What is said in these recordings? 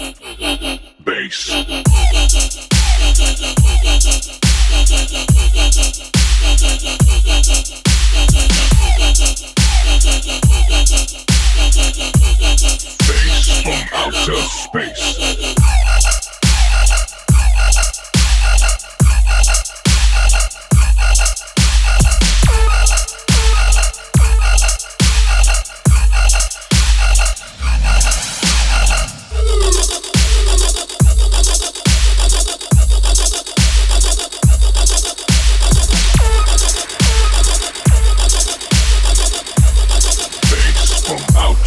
Bass from outer space.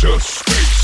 Outer space.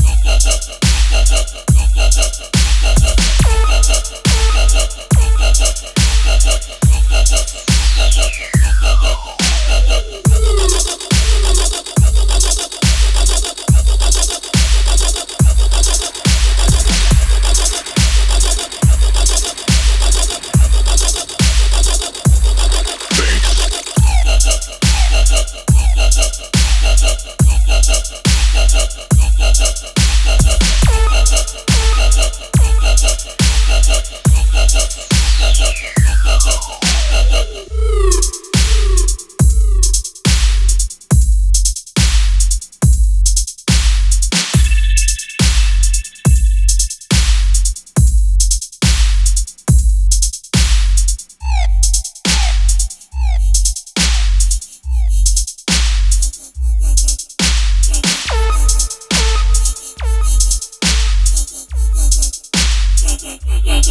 Bass.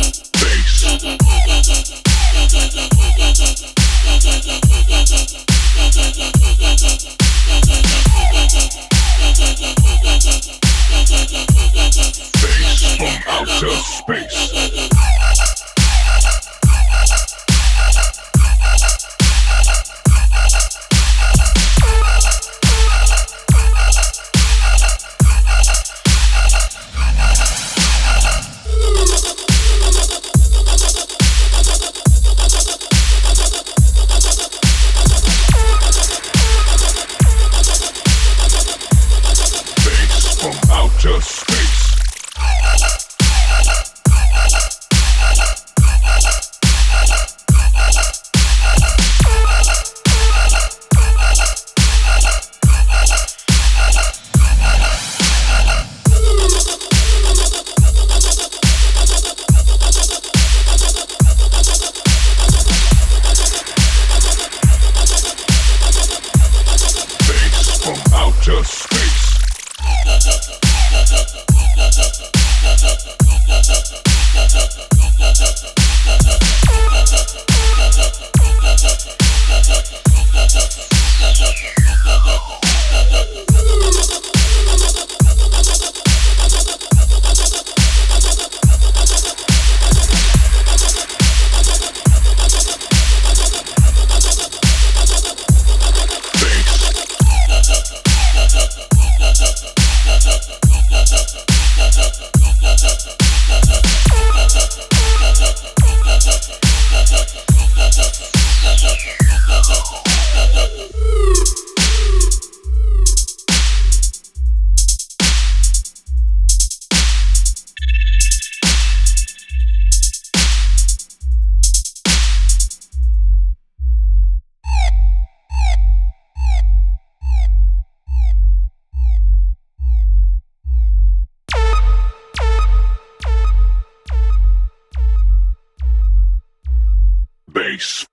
もう。space